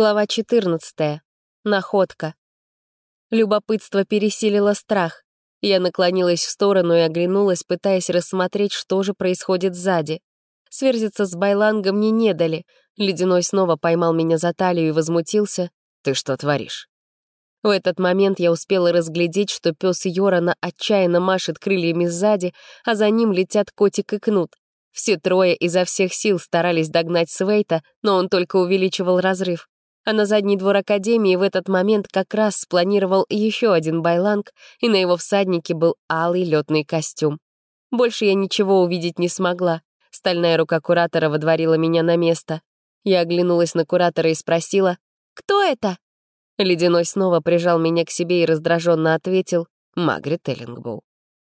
Глава 14. Находка. Любопытство пересилило страх. Я наклонилась в сторону и оглянулась, пытаясь рассмотреть, что же происходит сзади. Сверзиться с Байлангом мне не дали. Ледяной снова поймал меня за талию и возмутился. «Ты что творишь?» В этот момент я успела разглядеть, что пес Йорана отчаянно машет крыльями сзади, а за ним летят котик и кнут. Все трое изо всех сил старались догнать Свейта, но он только увеличивал разрыв а на задний двор Академии в этот момент как раз спланировал еще один байланг, и на его всаднике был алый летный костюм. Больше я ничего увидеть не смогла. Стальная рука куратора водворила меня на место. Я оглянулась на куратора и спросила, «Кто это?» Ледяной снова прижал меня к себе и раздраженно ответил, «Магрит Эллингбоу».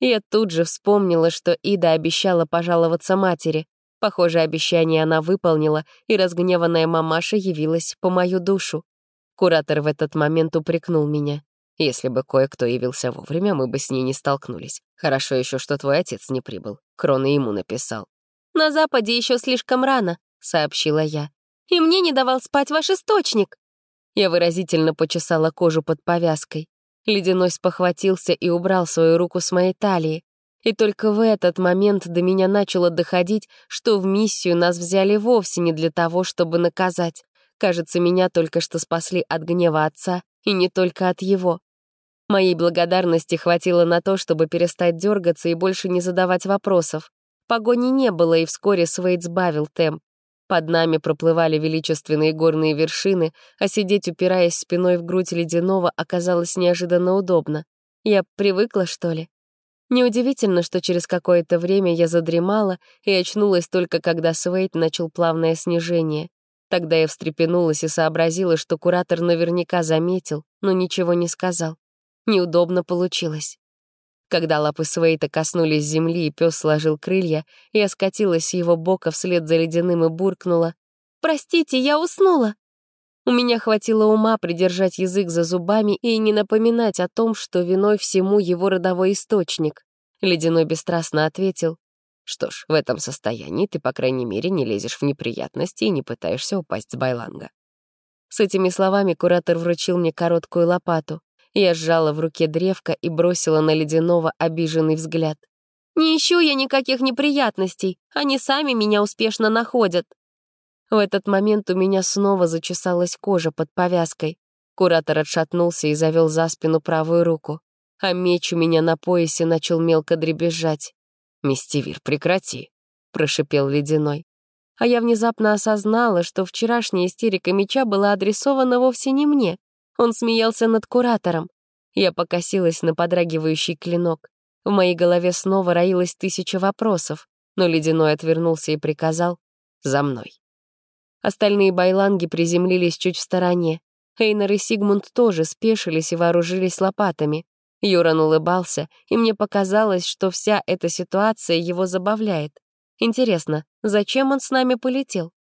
Я тут же вспомнила, что Ида обещала пожаловаться матери. Похоже, обещание она выполнила, и разгневанная мамаша явилась по мою душу. Куратор в этот момент упрекнул меня. Если бы кое-кто явился вовремя, мы бы с ней не столкнулись. Хорошо еще, что твой отец не прибыл. Крон ему написал. «На Западе еще слишком рано», — сообщила я. «И мне не давал спать ваш источник». Я выразительно почесала кожу под повязкой. Ледяной спохватился и убрал свою руку с моей талии. И только в этот момент до меня начало доходить, что в миссию нас взяли вовсе не для того, чтобы наказать. Кажется, меня только что спасли от гнева отца, и не только от его. Моей благодарности хватило на то, чтобы перестать дергаться и больше не задавать вопросов. Погони не было, и вскоре Свейд сбавил темп. Под нами проплывали величественные горные вершины, а сидеть, упираясь спиной в грудь ледяного, оказалось неожиданно удобно. Я привыкла, что ли? Неудивительно, что через какое-то время я задремала и очнулась только когда Свейт начал плавное снижение. Тогда я встрепенулась и сообразила, что куратор наверняка заметил, но ничего не сказал. Неудобно получилось. Когда лапы Свейта коснулись земли и пес сложил крылья, я скатилась с его бока вслед за ледяным и буркнула. «Простите, я уснула!» У меня хватило ума придержать язык за зубами и не напоминать о том, что виной всему его родовой источник. Ледяной бесстрастно ответил, «Что ж, в этом состоянии ты, по крайней мере, не лезешь в неприятности и не пытаешься упасть с байланга». С этими словами куратор вручил мне короткую лопату. Я сжала в руке древко и бросила на ледяного обиженный взгляд. «Не ищу я никаких неприятностей, они сами меня успешно находят». В этот момент у меня снова зачесалась кожа под повязкой. Куратор отшатнулся и завел за спину правую руку, а меч у меня на поясе начал мелко дребезжать. «Мистивир, прекрати!» — прошипел Ледяной. А я внезапно осознала, что вчерашняя истерика меча была адресована вовсе не мне. Он смеялся над куратором. Я покосилась на подрагивающий клинок. В моей голове снова роилось тысяча вопросов, но Ледяной отвернулся и приказал «За мной». Остальные байланги приземлились чуть в стороне. Эйнер и Сигмунд тоже спешились и вооружились лопатами. Юран улыбался, и мне показалось, что вся эта ситуация его забавляет. Интересно, зачем он с нами полетел?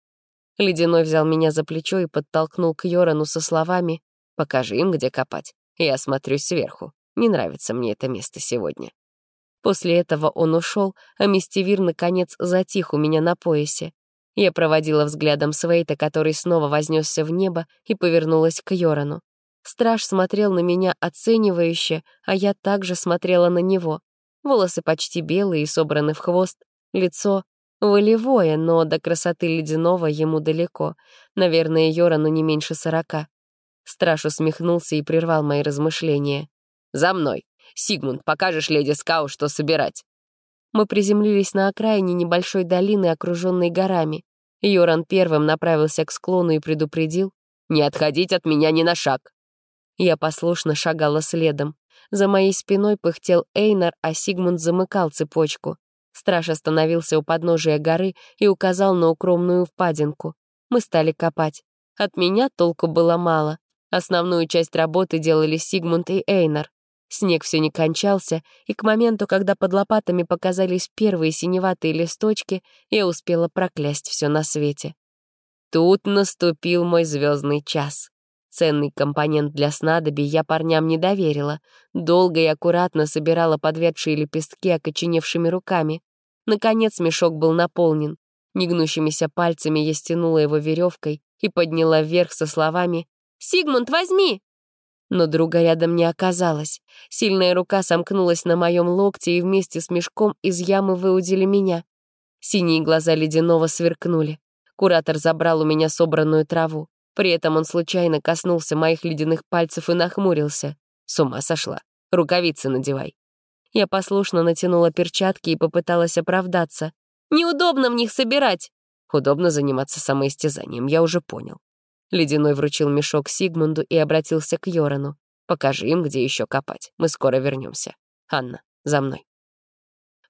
Ледяной взял меня за плечо и подтолкнул к Йорану со словами «Покажи им, где копать. Я осмотрюсь сверху. Не нравится мне это место сегодня». После этого он ушел, а Мистивир, наконец, затих у меня на поясе. Я проводила взглядом Свейта, который снова вознесся в небо, и повернулась к Йорану. Страж смотрел на меня оценивающе, а я также смотрела на него. Волосы почти белые и собраны в хвост, лицо волевое, но до красоты ледяного ему далеко. Наверное, Йорану не меньше сорока. Страж усмехнулся и прервал мои размышления. «За мной! Сигмунд, покажешь леди Скау, что собирать!» Мы приземлились на окраине небольшой долины, окруженной горами. Йоран первым направился к склону и предупредил «Не отходить от меня ни на шаг». Я послушно шагала следом. За моей спиной пыхтел Эйнар, а Сигмунд замыкал цепочку. Страж остановился у подножия горы и указал на укромную впадинку. Мы стали копать. От меня толку было мало. Основную часть работы делали Сигмунд и Эйнар. Снег все не кончался, и к моменту, когда под лопатами показались первые синеватые листочки, я успела проклясть все на свете. Тут наступил мой звездный час. Ценный компонент для снадобий я парням не доверила. Долго и аккуратно собирала подведшие лепестки окоченевшими руками. Наконец мешок был наполнен. Негнущимися пальцами я стянула его веревкой, и подняла вверх со словами «Сигмунд, возьми!» Но друга рядом не оказалось. Сильная рука сомкнулась на моем локте и вместе с мешком из ямы выудили меня. Синие глаза ледяного сверкнули. Куратор забрал у меня собранную траву. При этом он случайно коснулся моих ледяных пальцев и нахмурился. С ума сошла. Рукавицы надевай. Я послушно натянула перчатки и попыталась оправдаться. «Неудобно в них собирать!» Удобно заниматься самоистязанием, я уже понял. Ледяной вручил мешок Сигмунду и обратился к Йорану. «Покажи им, где еще копать. Мы скоро вернемся. Анна, за мной».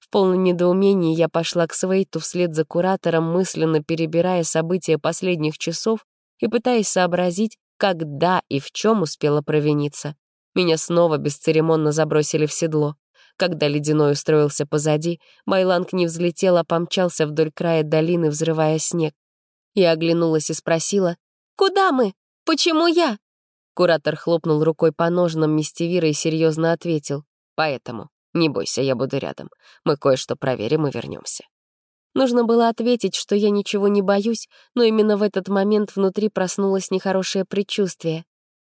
В полном недоумении я пошла к Свейту вслед за куратором, мысленно перебирая события последних часов и пытаясь сообразить, когда и в чем успела провиниться. Меня снова бесцеремонно забросили в седло. Когда ледяной устроился позади, Байланг не взлетел, а помчался вдоль края долины, взрывая снег. Я оглянулась и спросила, «Куда мы? Почему я?» Куратор хлопнул рукой по ножнам мистевира и серьезно ответил, «Поэтому не бойся, я буду рядом. Мы кое-что проверим и вернемся. Нужно было ответить, что я ничего не боюсь, но именно в этот момент внутри проснулось нехорошее предчувствие.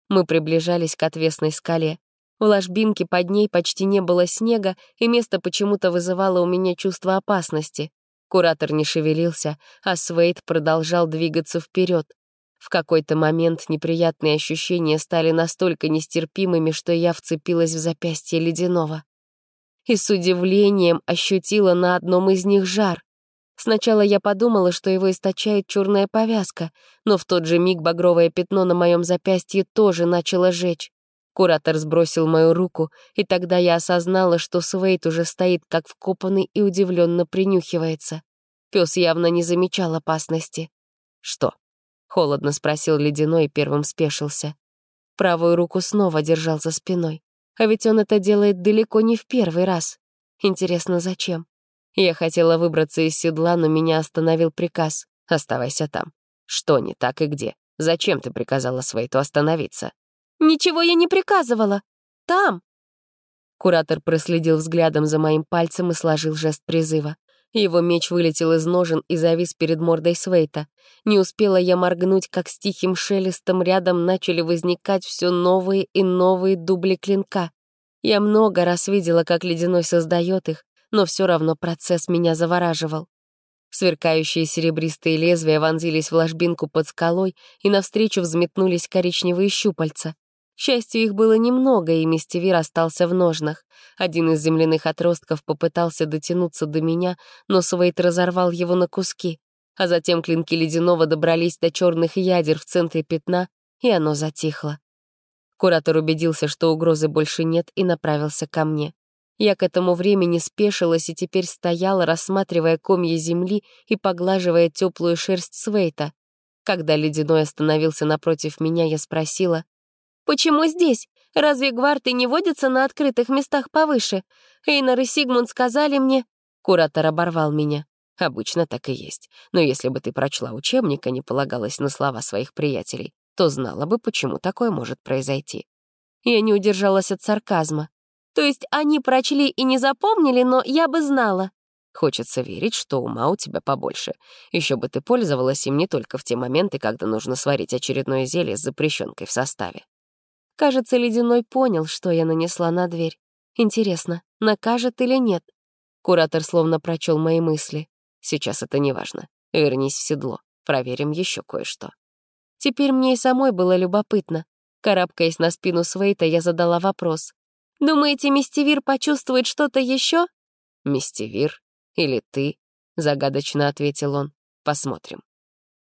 Мы приближались к отвесной скале. В ложбинке под ней почти не было снега, и место почему-то вызывало у меня чувство опасности. Куратор не шевелился, а Свейд продолжал двигаться вперед. В какой-то момент неприятные ощущения стали настолько нестерпимыми, что я вцепилась в запястье ледяного и с удивлением ощутила на одном из них жар. Сначала я подумала, что его источает черная повязка, но в тот же миг багровое пятно на моем запястье тоже начало жечь. Куратор сбросил мою руку, и тогда я осознала, что Свейт уже стоит как вкопанный и удивленно принюхивается. Пес явно не замечал опасности. «Что?» — холодно спросил Ледяной и первым спешился. Правую руку снова держал за спиной. А ведь он это делает далеко не в первый раз. Интересно, зачем? Я хотела выбраться из седла, но меня остановил приказ. «Оставайся там». «Что не так и где? Зачем ты приказала Свейту остановиться?» «Ничего я не приказывала. Там». Куратор проследил взглядом за моим пальцем и сложил жест призыва. Его меч вылетел из ножен и завис перед мордой Свейта. Не успела я моргнуть, как с тихим шелестом рядом начали возникать все новые и новые дубли клинка. Я много раз видела, как ледяной создает их, но все равно процесс меня завораживал. Сверкающие серебристые лезвия вонзились в ложбинку под скалой, и навстречу взметнулись коричневые щупальца. К счастью, их было немного, и мистевир остался в ножнах. Один из земляных отростков попытался дотянуться до меня, но Свейт разорвал его на куски. А затем клинки ледяного добрались до черных ядер в центре пятна, и оно затихло. Куратор убедился, что угрозы больше нет, и направился ко мне. Я к этому времени спешилась и теперь стояла, рассматривая комья земли и поглаживая теплую шерсть Свейта. Когда ледяной остановился напротив меня, я спросила, Почему здесь? Разве гварты не водятся на открытых местах повыше? Эйнар и Сигмунд сказали мне...» Куратор оборвал меня. «Обычно так и есть. Но если бы ты прочла учебник, а не полагалась на слова своих приятелей, то знала бы, почему такое может произойти». Я не удержалась от сарказма. «То есть они прочли и не запомнили, но я бы знала?» Хочется верить, что ума у тебя побольше. Еще бы ты пользовалась им не только в те моменты, когда нужно сварить очередное зелье с запрещенкой в составе. Кажется, Ледяной понял, что я нанесла на дверь. Интересно, накажет или нет? Куратор словно прочел мои мысли. Сейчас это не важно. Вернись в седло. Проверим еще кое-что. Теперь мне и самой было любопытно. Карабкаясь на спину Свейта, я задала вопрос. «Думаете, Мистевир почувствует что-то еще?» «Мистевир? Или ты?» — загадочно ответил он. «Посмотрим».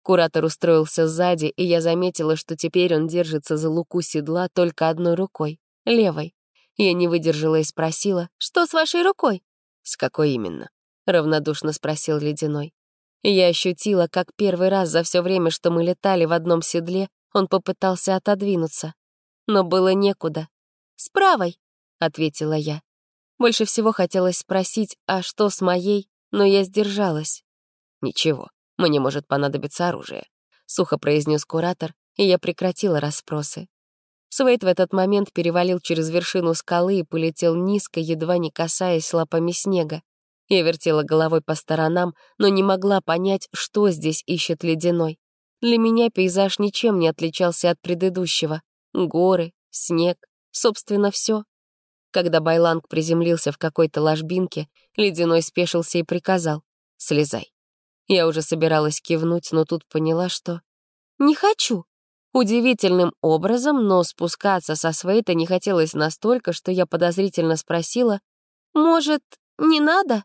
Куратор устроился сзади, и я заметила, что теперь он держится за луку седла только одной рукой, левой. Я не выдержала и спросила, «Что с вашей рукой?» «С какой именно?» — равнодушно спросил Ледяной. Я ощутила, как первый раз за все время, что мы летали в одном седле, он попытался отодвинуться. Но было некуда. «С правой», — ответила я. Больше всего хотелось спросить, а что с моей, но я сдержалась. «Ничего, мне может понадобиться оружие», — сухо произнес куратор, и я прекратила расспросы. Свейт в этот момент перевалил через вершину скалы и полетел низко, едва не касаясь лапами снега. Я вертела головой по сторонам, но не могла понять, что здесь ищет ледяной. Для меня пейзаж ничем не отличался от предыдущего. Горы, снег, собственно, все. Когда Байланг приземлился в какой-то ложбинке, Ледяной спешился и приказал «Слезай». Я уже собиралась кивнуть, но тут поняла, что... «Не хочу». Удивительным образом, но спускаться со Свейта не хотелось настолько, что я подозрительно спросила «Может, не надо?»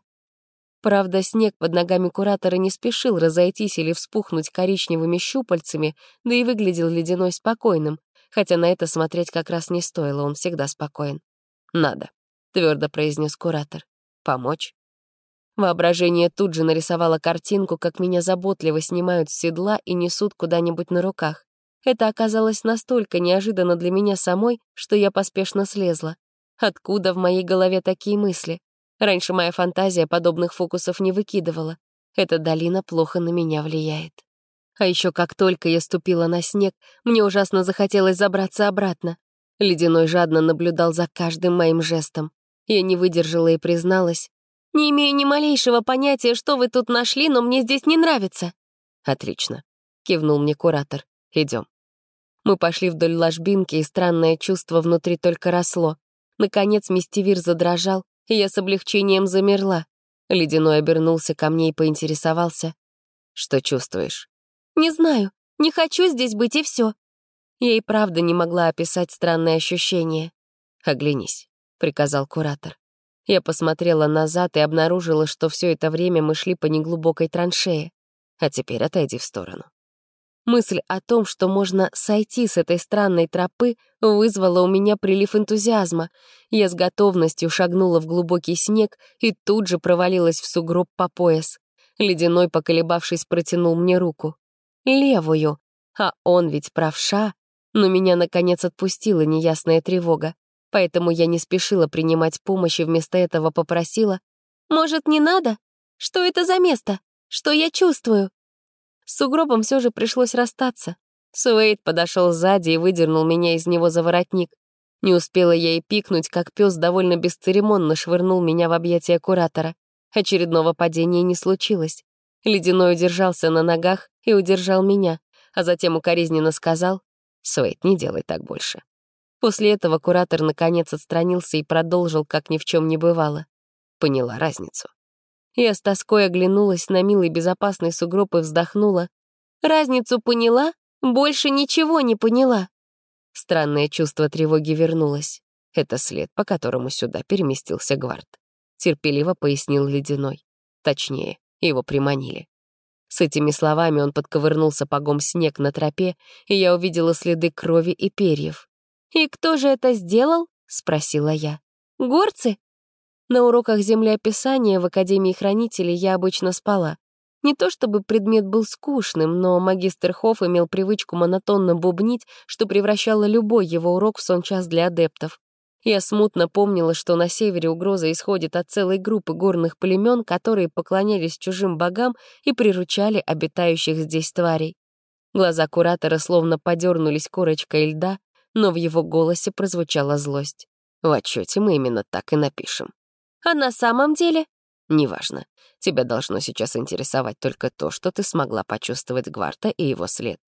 Правда, снег под ногами куратора не спешил разойтись или вспухнуть коричневыми щупальцами, да и выглядел ледяной спокойным, хотя на это смотреть как раз не стоило, он всегда спокоен. «Надо», — твердо произнес куратор. «Помочь?» Воображение тут же нарисовало картинку, как меня заботливо снимают с седла и несут куда-нибудь на руках. Это оказалось настолько неожиданно для меня самой, что я поспешно слезла. Откуда в моей голове такие мысли? Раньше моя фантазия подобных фокусов не выкидывала. Эта долина плохо на меня влияет. А еще как только я ступила на снег, мне ужасно захотелось забраться обратно. Ледяной жадно наблюдал за каждым моим жестом. Я не выдержала и призналась. «Не имею ни малейшего понятия, что вы тут нашли, но мне здесь не нравится». «Отлично», — кивнул мне куратор. Идем. Мы пошли вдоль ложбинки, и странное чувство внутри только росло. Наконец мистивир задрожал, и я с облегчением замерла. Ледяной обернулся ко мне и поинтересовался. «Что чувствуешь?» «Не знаю. Не хочу здесь быть, и все. Я и правда не могла описать странное ощущение. «Оглянись», — приказал куратор. Я посмотрела назад и обнаружила, что все это время мы шли по неглубокой траншее. А теперь отойди в сторону. Мысль о том, что можно сойти с этой странной тропы, вызвала у меня прилив энтузиазма. Я с готовностью шагнула в глубокий снег и тут же провалилась в сугроб по пояс. Ледяной, поколебавшись, протянул мне руку. Левую. А он ведь правша. Но меня, наконец, отпустила неясная тревога. Поэтому я не спешила принимать помощь и вместо этого попросила «Может, не надо? Что это за место? Что я чувствую?» С сугробом все же пришлось расстаться. Суэйд подошел сзади и выдернул меня из него за воротник. Не успела я и пикнуть, как пес довольно бесцеремонно швырнул меня в объятия куратора. Очередного падения не случилось. Ледяной удержался на ногах и удержал меня, а затем укоризненно сказал, «Суэйд, не делай так больше». После этого куратор наконец отстранился и продолжил, как ни в чем не бывало. Поняла разницу. Я с тоской оглянулась на милый безопасный сугроб и вздохнула. «Разницу поняла? Больше ничего не поняла». Странное чувство тревоги вернулось. Это след, по которому сюда переместился Гвард. Терпеливо пояснил Ледяной. Точнее, его приманили. С этими словами он подковырнул сапогом снег на тропе, и я увидела следы крови и перьев. «И кто же это сделал?» — спросила я. «Горцы?» На уроках землеописания в Академии хранителей я обычно спала. Не то чтобы предмет был скучным, но магистр Хофф имел привычку монотонно бубнить, что превращало любой его урок в сон-час для адептов. Я смутно помнила, что на севере угроза исходит от целой группы горных племен, которые поклонялись чужим богам и приручали обитающих здесь тварей. Глаза куратора словно подернулись корочкой льда, но в его голосе прозвучала злость. В отчете мы именно так и напишем. А на самом деле? Неважно. Тебя должно сейчас интересовать только то, что ты смогла почувствовать Гварта и его след.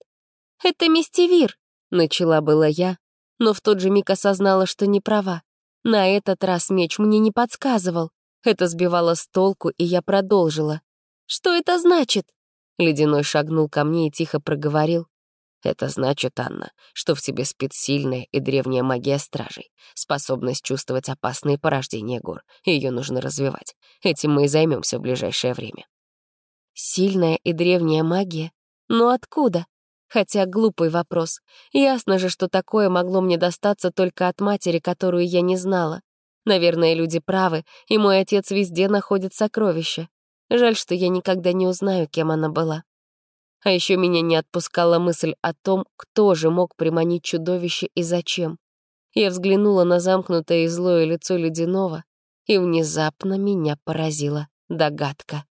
«Это мистевир», — начала была я, но в тот же миг осознала, что не права. На этот раз меч мне не подсказывал. Это сбивало с толку, и я продолжила. «Что это значит?» Ледяной шагнул ко мне и тихо проговорил. Это значит, Анна, что в тебе спит сильная и древняя магия стражей, способность чувствовать опасные порождения гор. Ее нужно развивать. Этим мы и займемся в ближайшее время. Сильная и древняя магия? Но откуда? Хотя глупый вопрос. Ясно же, что такое могло мне достаться только от матери, которую я не знала. Наверное, люди правы, и мой отец везде находит сокровища. Жаль, что я никогда не узнаю, кем она была. А еще меня не отпускала мысль о том, кто же мог приманить чудовище и зачем. Я взглянула на замкнутое и злое лицо ледяного, и внезапно меня поразила догадка.